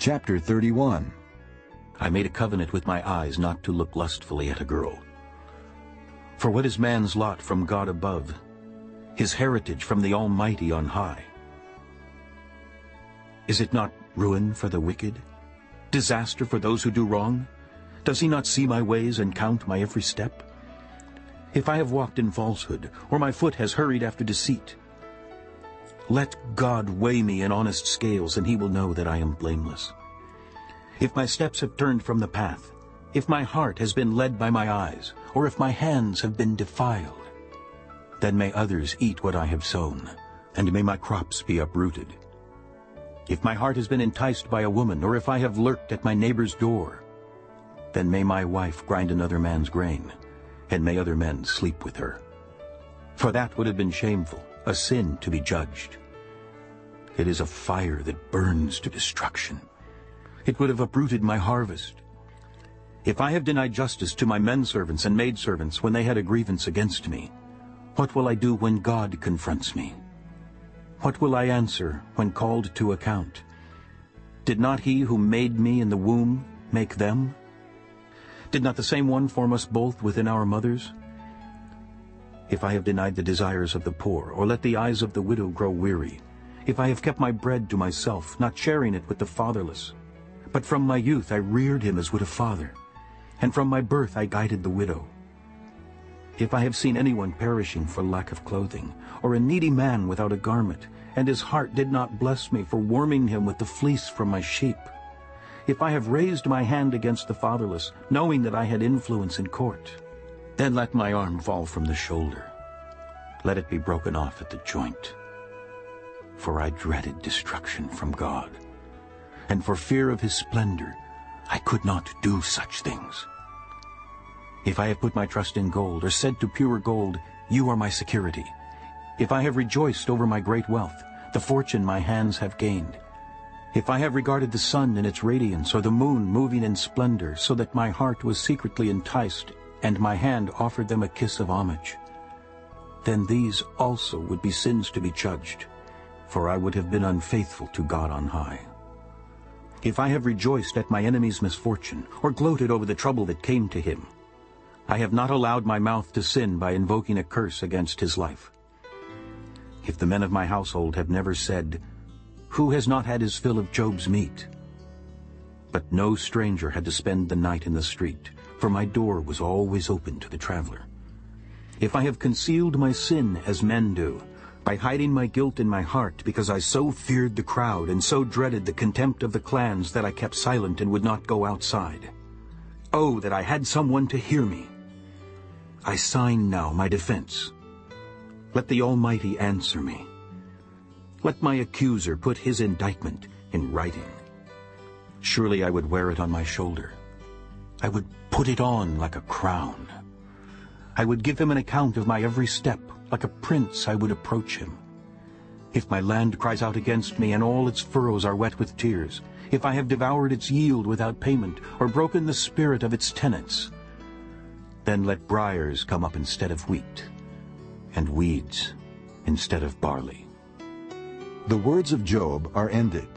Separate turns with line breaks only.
Chapter 31
I made a covenant with my eyes not to look lustfully at a girl. For what is man's lot from God above? His heritage from the Almighty on high. Is it not ruin for the wicked? Disaster for those who do wrong? Does he not see my ways and count my every step? If I have walked in falsehood, or my foot has hurried after deceit, let God weigh me in honest scales, and he will know that I am blameless. If my steps have turned from the path, if my heart has been led by my eyes, or if my hands have been defiled, then may others eat what I have sown, and may my crops be uprooted. If my heart has been enticed by a woman, or if I have lurked at my neighbor's door, then may my wife grind another man's grain, and may other men sleep with her. For that would have been shameful, a sin to be judged. It is a fire that burns to destruction. It would have uprooted my harvest. If I have denied justice to my men servants and maidservants when they had a grievance against me, what will I do when God confronts me? What will I answer when called to account? Did not he who made me in the womb make them? Did not the same one form us both within our mothers? If I have denied the desires of the poor, or let the eyes of the widow grow weary, if I have kept my bread to myself, not sharing it with the fatherless, but from my youth I reared him as would a father, and from my birth I guided the widow. If I have seen anyone perishing for lack of clothing, or a needy man without a garment, and his heart did not bless me for warming him with the fleece from my sheep, if I have raised my hand against the fatherless, knowing that I had influence in court, then let my arm fall from the shoulder. Let it be broken off at the joint. For I dreaded destruction from God, and for fear of his splendor I could not do such things. If I have put my trust in gold, or said to pure gold, You are my security. If I have rejoiced over my great wealth, the fortune my hands have gained. If I have regarded the sun in its radiance, or the moon moving in splendor, so that my heart was secretly enticed, and my hand offered them a kiss of homage, then these also would be sins to be judged, for I would have been unfaithful to God on high. If I have rejoiced at my enemy's misfortune, or gloated over the trouble that came to him, I have not allowed my mouth to sin by invoking a curse against his life. If the men of my household have never said, Who has not had his fill of Job's meat? But no stranger had to spend the night in the street, for my door was always open to the traveler. If I have concealed my sin as men do, by hiding my guilt in my heart, because I so feared the crowd and so dreaded the contempt of the clans that I kept silent and would not go outside. Oh, that I had someone to hear me! I sign now my defense. Let the Almighty answer me. Let my accuser put his indictment in writing. Surely I would wear it on my shoulder. I would put it on like a crown. I would give him an account of my every step. Like a prince I would approach him. If my land cries out against me and all its furrows are wet with tears, if I have devoured its yield without payment or broken the spirit of its tenants, then let briars come up instead of wheat, and weeds instead of barley.
The words of Job are ended.